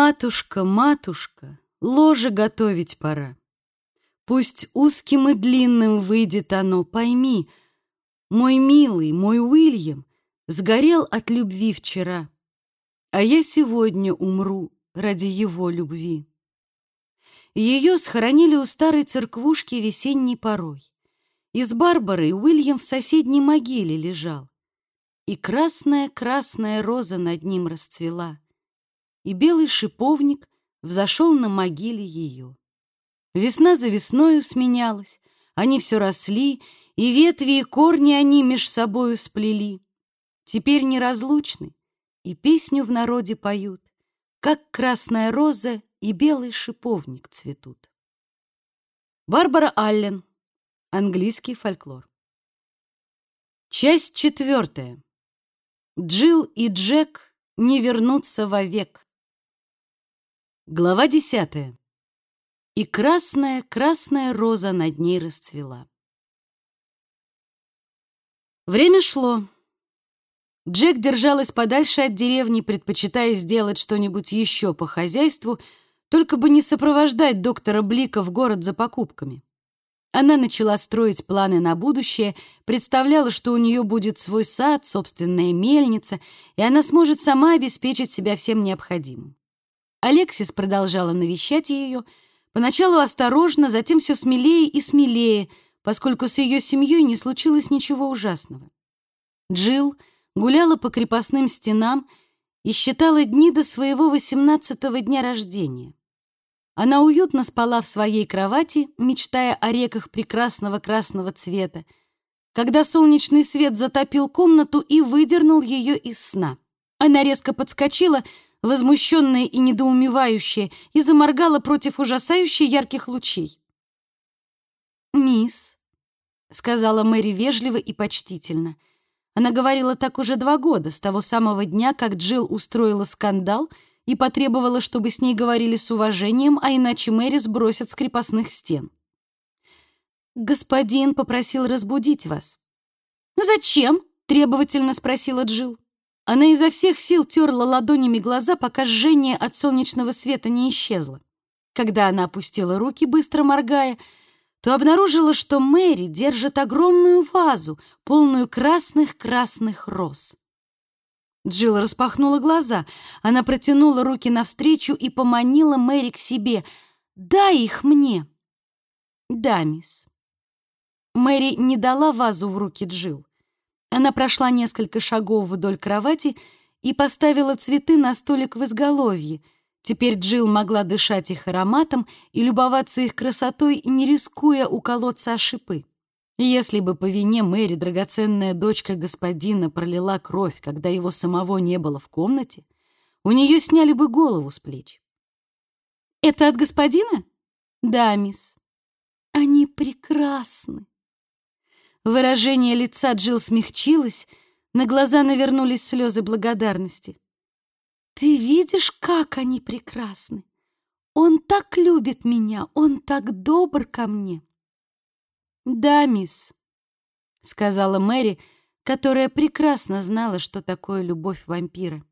Матушка, матушка, ложе готовить пора. Пусть узким и длинным выйдет оно, пойми, мой милый, мой Уильям сгорел от любви вчера, а я сегодня умру ради его любви. Ее схоронили у старой церквушки весенней порой. И с Барбарой Уильям в соседней могиле лежал. И красная-красная роза над ним расцвела, и белый шиповник взошел на могиле ее. Весна за весною сменялась, они все росли, и ветви и корни они меж собою сплели. Теперь неразлучны, и песню в народе поют, как красная роза и белый шиповник цветут. Барбара Аллен. Английский фольклор. Часть четвертая. Джилл и Джек не вернутся вовек. Глава десятая. И красная, красная роза над ней расцвела. Время шло. Джек держалась подальше от деревни, предпочитая сделать что-нибудь еще по хозяйству, только бы не сопровождать доктора Блика в город за покупками. Она начала строить планы на будущее, представляла, что у нее будет свой сад, собственная мельница, и она сможет сама обеспечить себя всем необходимым. Алексис продолжала навещать ее, поначалу осторожно, затем все смелее и смелее, поскольку с ее семьей не случилось ничего ужасного. Джилл гуляла по крепостным стенам и считала дни до своего восемнадцатого дня рождения. Она уютно спала в своей кровати, мечтая о реках прекрасного красного цвета, когда солнечный свет затопил комнату и выдернул ее из сна. Она резко подскочила, возмущенная и недоумевающая, и заморгала против ужасающе ярких лучей. «Мисс», — сказала Мэри вежливо и почтительно, — она говорила так уже два года, с того самого дня, как Джилл устроила скандал и потребовала, чтобы с ней говорили с уважением, а иначе Мэри сбросят с крепостных стен. «Господин попросил разбудить вас». «Зачем?» — требовательно спросила Джилл. Она изо всех сил терла ладонями глаза, пока жжение от солнечного света не исчезло. Когда она опустила руки, быстро моргая, то обнаружила, что Мэри держит огромную вазу, полную красных-красных роз. Джилл распахнула глаза. Она протянула руки навстречу и поманила Мэри к себе. «Дай их мне!» «Да, мисс». Мэри не дала вазу в руки Джилл. Она прошла несколько шагов вдоль кровати и поставила цветы на столик в изголовье — Теперь Джилл могла дышать их ароматом и любоваться их красотой, не рискуя уколоться о шипы. Если бы по вине Мэри драгоценная дочка господина пролила кровь, когда его самого не было в комнате, у нее сняли бы голову с плеч. «Это от господина?» «Да, мисс». «Они прекрасны». Выражение лица Джилл смягчилось, на глаза навернулись слезы благодарности. Ты видишь, как они прекрасны? Он так любит меня, он так добр ко мне. Да, мисс, сказала Мэри, которая прекрасно знала, что такое любовь вампира.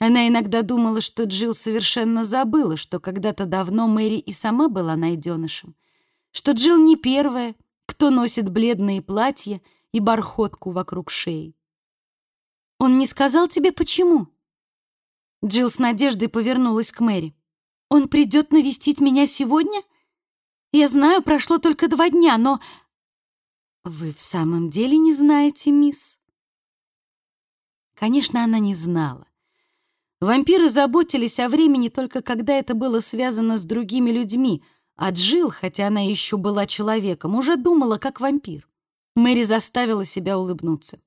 Она иногда думала, что Джилл совершенно забыла, что когда-то давно Мэри и сама была найденышем, что Джилл не первая, кто носит бледные платья и бархотку вокруг шеи. «Он не сказал тебе, почему?» Джилл с надеждой повернулась к Мэри. «Он придет навестить меня сегодня? Я знаю, прошло только два дня, но...» «Вы в самом деле не знаете, мисс?» Конечно, она не знала. Вампиры заботились о времени только когда это было связано с другими людьми, а Джилл, хотя она еще была человеком, уже думала как вампир. Мэри заставила себя улыбнуться.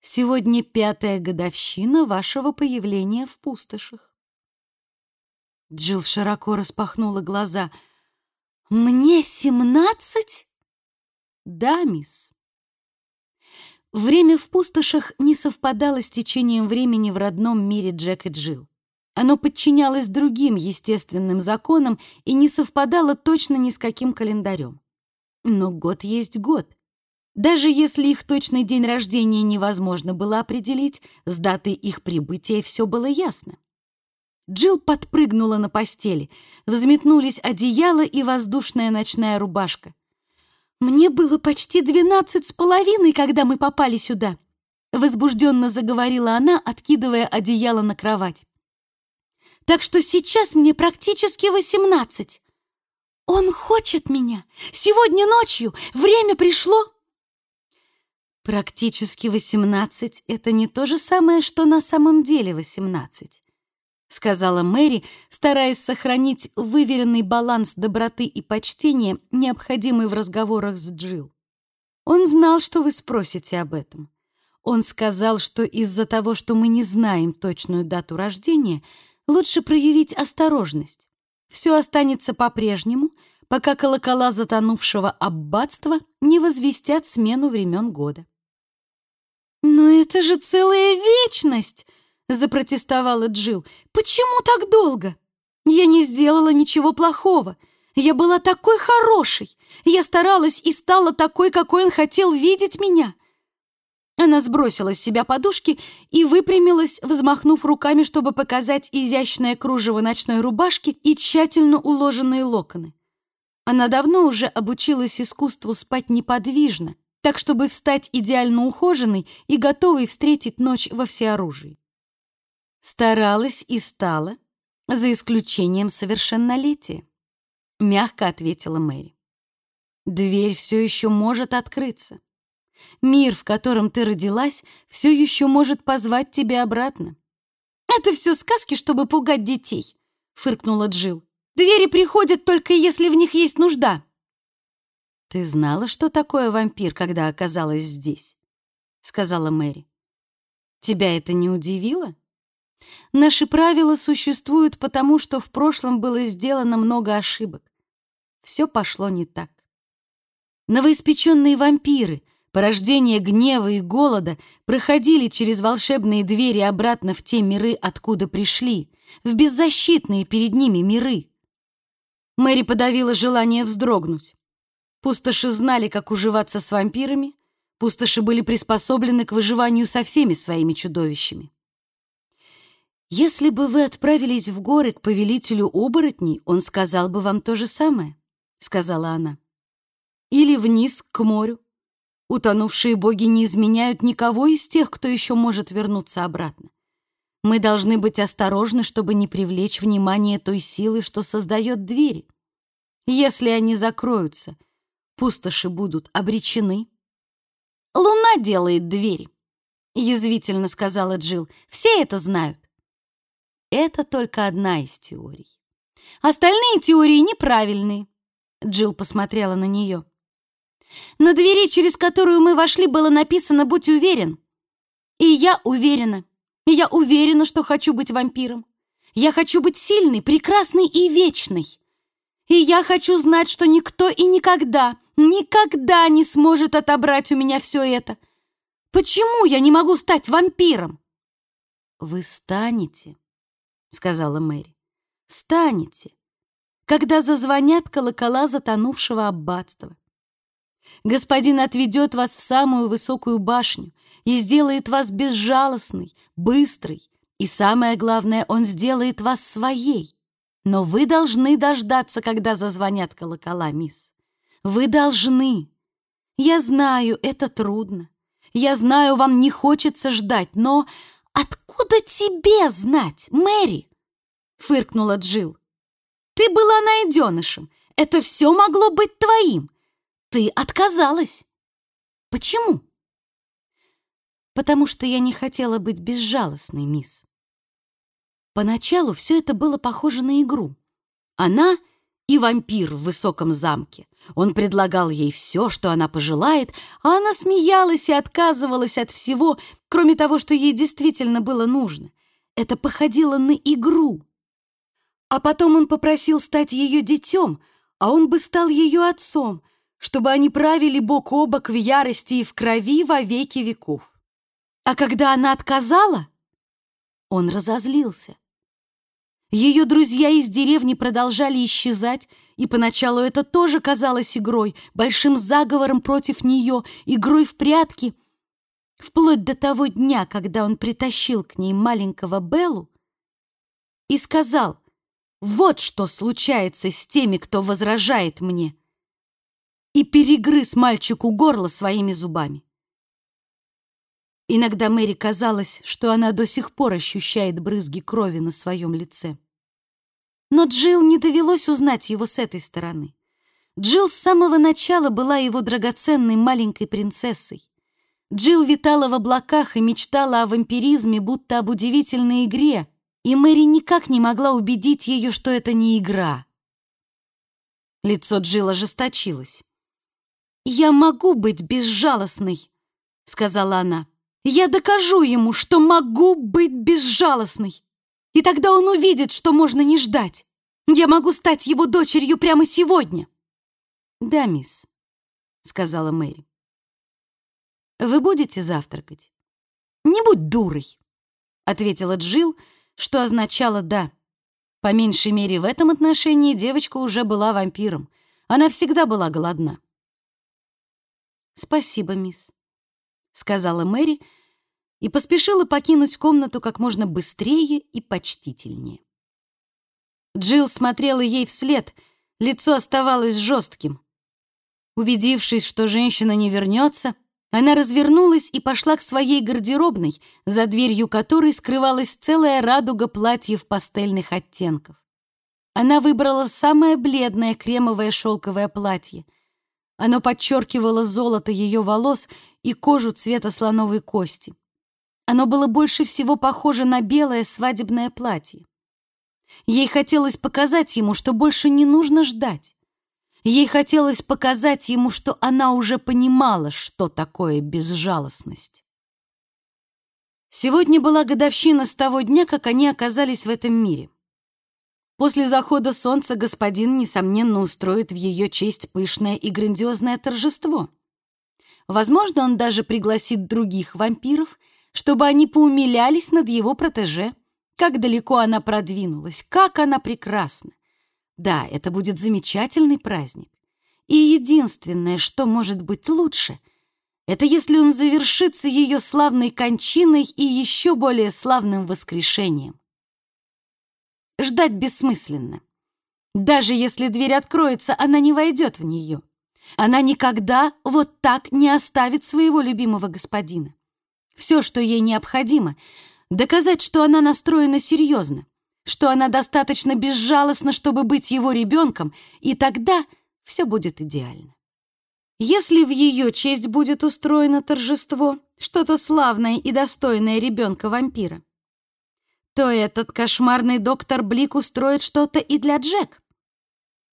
Сегодня пятая годовщина вашего появления в пустошах. Джилл широко распахнула глаза. «Мне семнадцать?» «Да, мисс». Время в пустошах не совпадало с течением времени в родном мире Джек и Джилл. Оно подчинялось другим естественным законам и не совпадало точно ни с каким календарем. Но год есть год, даже если их точный день рождения невозможно было определить, с датой их прибытия все было ясно. Джилл подпрыгнула на постели. Взметнулись одеяло и воздушная ночная рубашка. «Мне было почти двенадцать с половиной, когда мы попали сюда», возбужденно заговорила она, откидывая одеяло на кровать. «Так что сейчас мне практически восемнадцать. Он хочет меня. Сегодня ночью время пришло». Практически восемнадцать — это не то же самое, что на самом деле восемнадцать сказала Мэри, стараясь сохранить выверенный баланс доброты и почтения, необходимый в разговорах с Джилл. Он знал, что вы спросите об этом. Он сказал, что из-за того, что мы не знаем точную дату рождения, лучше проявить осторожность. Все останется по-прежнему, пока колокола затонувшего аббатства не возвестят смену времен года. «Но это же целая вечность!» — запротестовала Джил. «Почему так долго? Я не сделала ничего плохого. Я была такой хорошей. Я старалась и стала такой, какой он хотел видеть меня». Она сбросила с себя подушки и выпрямилась, взмахнув руками, чтобы показать изящное кружево ночной рубашки и тщательно уложенные локоны. Она давно уже обучилась искусству спать неподвижно, так чтобы встать идеально ухоженной и готовой встретить ночь во всеоружии. Старалась и стала, за исключением совершеннолетия, мягко ответила Мэри. Дверь все еще может открыться. Мир, в котором ты родилась, все еще может позвать тебя обратно. Это все сказки, чтобы пугать детей, фыркнула Джил. Двери приходят только если в них есть нужда. Ты знала, что такое вампир, когда оказалась здесь? сказала Мэри. Тебя это не удивило? Наши правила существуют потому, что в прошлом было сделано много ошибок. Все пошло не так. Новоиспеченные вампиры, порождение гнева и голода, проходили через волшебные двери обратно в те миры, откуда пришли, в беззащитные перед ними миры. Мэри подавила желание вздрогнуть. Пустоши знали, как уживаться с вампирами, пустоши были приспособлены к выживанию со всеми своими чудовищами. Если бы вы отправились в горы к повелителю оборотней, он сказал бы вам то же самое, сказала она. Или вниз к морю. Утонувшие боги не изменяют никого из тех, кто еще может вернуться обратно. Мы должны быть осторожны, чтобы не привлечь внимание той силы, что создает двери. Если они закроются, пустоши будут обречены. Луна делает двери, язвительно сказала Джил. Все это знают. Это только одна из теорий. Остальные теории неправильные. Джилл посмотрела на нее. На двери, через которую мы вошли, было написано «Будь уверен». И я уверена. И я уверена, что хочу быть вампиром. Я хочу быть сильной, прекрасной и вечной. И я хочу знать, что никто и никогда, никогда не сможет отобрать у меня все это. Почему я не могу стать вампиром? Вы станете, сказала Мэри. «Станете, когда зазвонят колокола затонувшего аббатства. Господин отведет вас в самую высокую башню и сделает вас безжалостной, быстрой, и самое главное, он сделает вас своей. Но вы должны дождаться, когда зазвонят колокола, мисс. Вы должны. Я знаю, это трудно. Я знаю, вам не хочется ждать, но «Откуда тебе знать, Мэри?» — фыркнула Джил. «Ты была найденышем. Это все могло быть твоим. Ты отказалась. Почему?» «Потому что я не хотела быть безжалостной, мисс». Поначалу все это было похоже на игру. Она и вампир в высоком замке. Он предлагал ей все, что она пожелает, а она смеялась и отказывалась от всего, кроме того, что ей действительно было нужно. Это походило на игру. А потом он попросил стать ее детем, а он бы стал ее отцом, чтобы они правили бок о бок в ярости и в крови во веки веков. А когда она отказала, он разозлился. Ее друзья из деревни продолжали исчезать, и поначалу это тоже казалось игрой, большим заговором против нее, игрой в прятки, вплоть до того дня, когда он притащил к ней маленького Беллу и сказал, «Вот что случается с теми, кто возражает мне», и перегрыз мальчику горло своими зубами. Иногда Мэри казалось, что она до сих пор ощущает брызги крови на своем лице. Но Джилл не довелось узнать его с этой стороны. Джилл с самого начала была его драгоценной маленькой принцессой. Джилл витала в облаках и мечтала о вампиризме, будто об удивительной игре, и Мэри никак не могла убедить ее, что это не игра. Лицо Джилл ожесточилось. «Я могу быть безжалостной», — сказала она. «Я докажу ему, что могу быть безжалостной, и тогда он увидит, что можно не ждать. Я могу стать его дочерью прямо сегодня». «Да, мисс», — сказала Мэри. «Вы будете завтракать?» «Не будь дурой», — ответила Джилл, что означало «да». По меньшей мере, в этом отношении девочка уже была вампиром. Она всегда была голодна. «Спасибо, мисс», — сказала Мэри и поспешила покинуть комнату как можно быстрее и почтительнее. Джилл смотрела ей вслед, лицо оставалось жестким. Убедившись, что женщина не вернется, она развернулась и пошла к своей гардеробной, за дверью которой скрывалась целая радуга платьев пастельных оттенков. Она выбрала самое бледное кремовое шелковое платье. Оно подчеркивало золото ее волос и кожу цвета слоновой кости. Оно было больше всего похоже на белое свадебное платье. Ей хотелось показать ему, что больше не нужно ждать. Ей хотелось показать ему, что она уже понимала, что такое безжалостность. Сегодня была годовщина с того дня, как они оказались в этом мире. После захода солнца господин, несомненно, устроит в ее честь пышное и грандиозное торжество. Возможно, он даже пригласит других вампиров, чтобы они поумилялись над его протеже. Как далеко она продвинулась, как она прекрасна. Да, это будет замечательный праздник. И единственное, что может быть лучше, это если он завершится ее славной кончиной и еще более славным воскрешением. Ждать бессмысленно. Даже если дверь откроется, она не войдет в нее. Она никогда вот так не оставит своего любимого господина. Все, что ей необходимо, доказать, что она настроена серьезно, что она достаточно безжалостна, чтобы быть его ребенком, и тогда все будет идеально. Если в ее честь будет устроено торжество, что-то славное и достойное ребенка-вампира, то этот кошмарный доктор Блик устроит что-то и для Джек.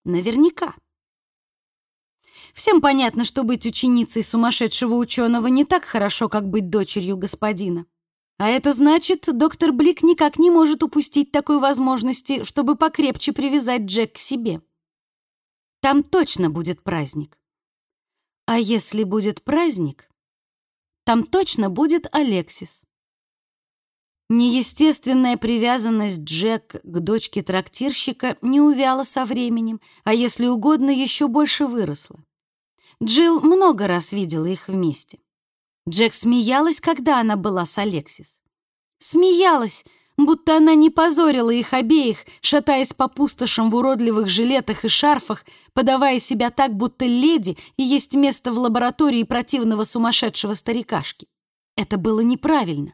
Наверняка. Всем понятно, что быть ученицей сумасшедшего ученого не так хорошо, как быть дочерью господина. А это значит, доктор Блик никак не может упустить такой возможности, чтобы покрепче привязать Джек к себе. Там точно будет праздник. А если будет праздник, там точно будет Алексис. Неестественная привязанность Джек к дочке трактирщика не увяла со временем, а если угодно, еще больше выросла. Джилл много раз видела их вместе. Джек смеялась, когда она была с Алексис. Смеялась, будто она не позорила их обеих, шатаясь по пустошам в уродливых жилетах и шарфах, подавая себя так, будто леди и есть место в лаборатории противного сумасшедшего старикашки. Это было неправильно.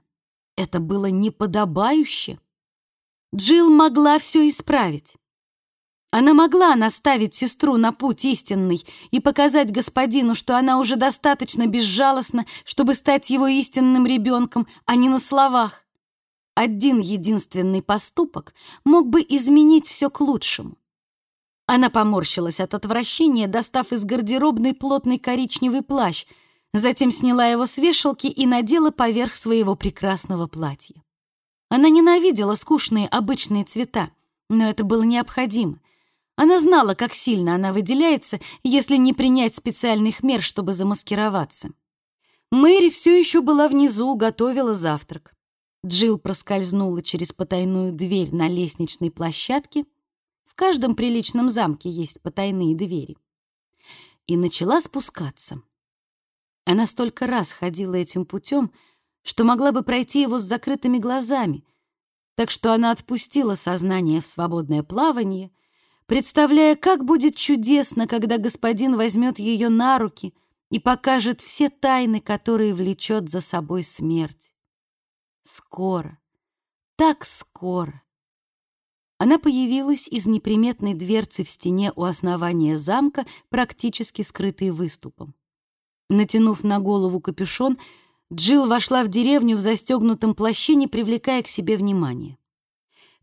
Это было неподобающе. Джилл могла все исправить. Она могла наставить сестру на путь истинный и показать господину, что она уже достаточно безжалостна, чтобы стать его истинным ребенком, а не на словах. Один единственный поступок мог бы изменить все к лучшему. Она поморщилась от отвращения, достав из гардеробной плотный коричневый плащ — затем сняла его с вешалки и надела поверх своего прекрасного платья. Она ненавидела скучные обычные цвета, но это было необходимо. Она знала, как сильно она выделяется, если не принять специальных мер, чтобы замаскироваться. Мэри все еще была внизу, готовила завтрак. Джилл проскользнула через потайную дверь на лестничной площадке. В каждом приличном замке есть потайные двери. И начала спускаться. Она столько раз ходила этим путем, что могла бы пройти его с закрытыми глазами. так что она отпустила сознание в свободное плавание, представляя, как будет чудесно, когда господин возьмет ее на руки и покажет все тайны, которые влечет за собой смерть. Скоро, так скоро. Она появилась из неприметной дверцы в стене у основания замка, практически скрытой выступом. Натянув на голову капюшон, Джилл вошла в деревню в застегнутом плаще, не привлекая к себе внимания.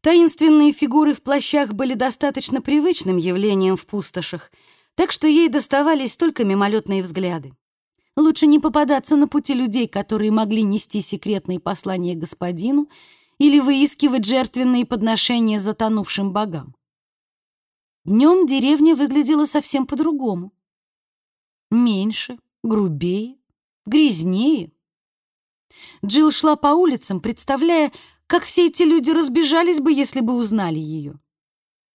Таинственные фигуры в плащах были достаточно привычным явлением в пустошах, так что ей доставались только мимолетные взгляды. Лучше не попадаться на пути людей, которые могли нести секретные послания господину или выискивать жертвенные подношения затонувшим богам. Днем деревня выглядела совсем по-другому. Меньше, грубее, грязнее. Джилл шла по улицам, представляя, как все эти люди разбежались бы, если бы узнали ее.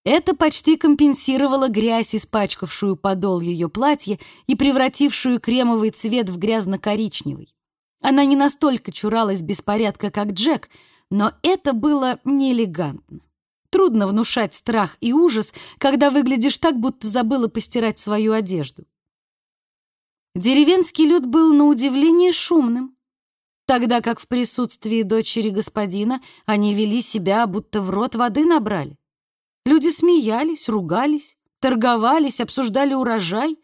Это почти компенсировало грязь, испачкавшую подол ее платья и превратившую кремовый цвет в грязно-коричневый. Она не настолько чуралась беспорядка, как Джек, но это было неэлегантно. Трудно внушать страх и ужас, когда выглядишь так, будто забыла постирать свою одежду. Деревенский люд был на удивление шумным, тогда как в присутствии дочери господина они вели себя, будто в рот воды набрали. Люди смеялись, ругались, торговались, обсуждали урожай.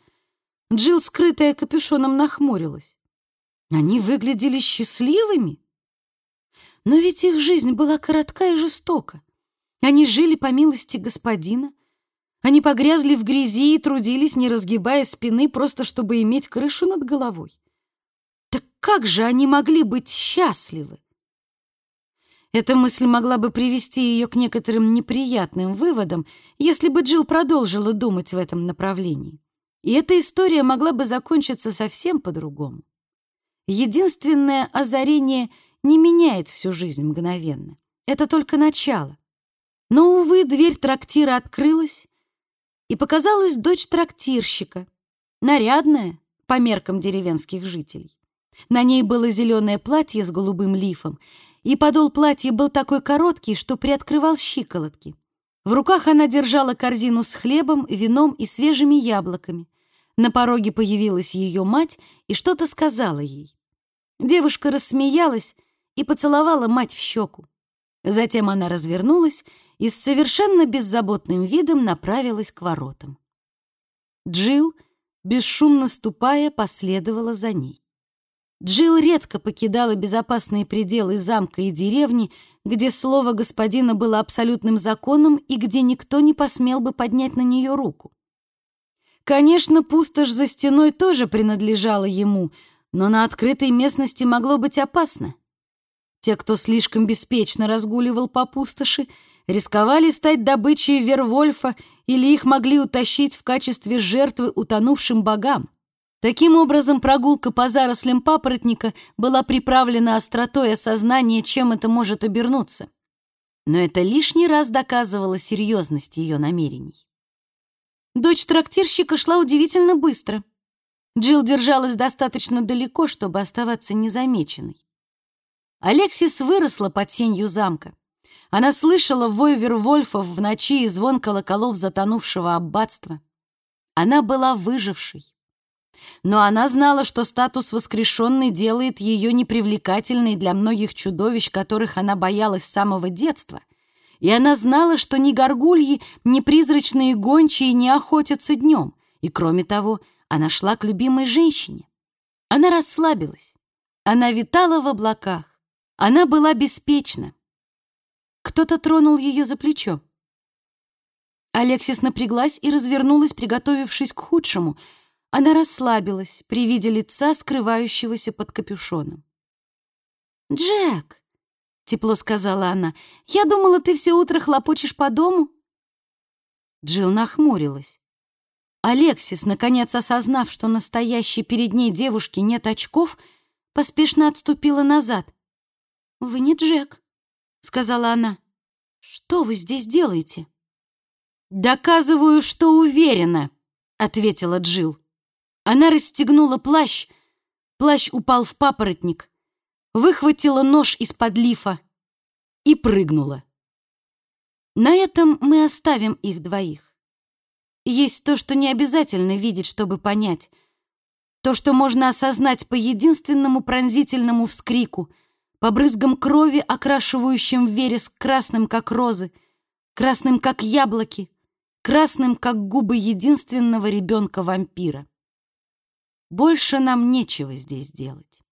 Джилл, скрытая капюшоном, нахмурилась. Они выглядели счастливыми. Но ведь их жизнь была коротка и жестока. Они жили по милости господина. Они погрязли в грязи и трудились, не разгибая спины, просто чтобы иметь крышу над головой. Так как же они могли быть счастливы? Эта мысль могла бы привести ее к некоторым неприятным выводам, если бы Джилл продолжила думать в этом направлении. И эта история могла бы закончиться совсем по-другому. Единственное озарение не меняет всю жизнь мгновенно. Это только начало. Но, увы, дверь трактира открылась, и показалась дочь трактирщика, нарядная по меркам деревенских жителей. На ней было зеленое платье с голубым лифом, и подол платья был такой короткий, что приоткрывал щиколотки. В руках она держала корзину с хлебом, вином и свежими яблоками. На пороге появилась ее мать и что-то сказала ей. Девушка рассмеялась и поцеловала мать в щеку. Затем она развернулась и с совершенно беззаботным видом направилась к воротам. Джилл, бесшумно ступая, последовала за ней. Джилл редко покидала безопасные пределы замка и деревни, где слово господина было абсолютным законом и где никто не посмел бы поднять на нее руку. Конечно, пустошь за стеной тоже принадлежала ему, но на открытой местности могло быть опасно. Те, кто слишком беспечно разгуливал по пустоши, рисковали стать добычей Вервольфа или их могли утащить в качестве жертвы утонувшим богам. Таким образом, прогулка по зарослям папоротника была приправлена остротой осознания, чем это может обернуться. Но это лишний раз доказывало серьезность ее намерений. Дочь трактирщика шла удивительно быстро. Джилл держалась достаточно далеко, чтобы оставаться незамеченной. Алексис выросла под тенью замка. Она слышала вой вервольфов в ночи и звон колоколов затонувшего аббатства. Она была выжившей. Но она знала, что статус воскрешенной делает ее непривлекательной для многих чудовищ, которых она боялась с самого детства. И она знала, что ни горгульи, ни призрачные гончие не охотятся днем. И, кроме того, она шла к любимой женщине. Она расслабилась. Она витала в облаках. Она была беспечна. Кто-то тронул ее за плечо. Алексис напряглась и развернулась, приготовившись к худшему. Она расслабилась при виде лица, скрывающегося под капюшоном. «Джек!» — тепло сказала она. «Я думала, ты все утро хлопочешь по дому». Джилл нахмурилась. Алексис, наконец осознав, что настоящей перед ней девушки нет очков, поспешно отступила назад. «Вы не Джек», — сказала она. «Что вы здесь делаете?» «Доказываю, что уверена», — ответила Джил. Она расстегнула плащ, плащ упал в папоротник, выхватила нож из-под лифа и прыгнула. На этом мы оставим их двоих. Есть то, что не обязательно видеть, чтобы понять. То, что можно осознать по единственному пронзительному вскрику, по брызгам крови, окрашивающим вереск красным, как розы, красным, как яблоки, красным, как губы единственного ребенка-вампира. Больше нам нечего здесь делать.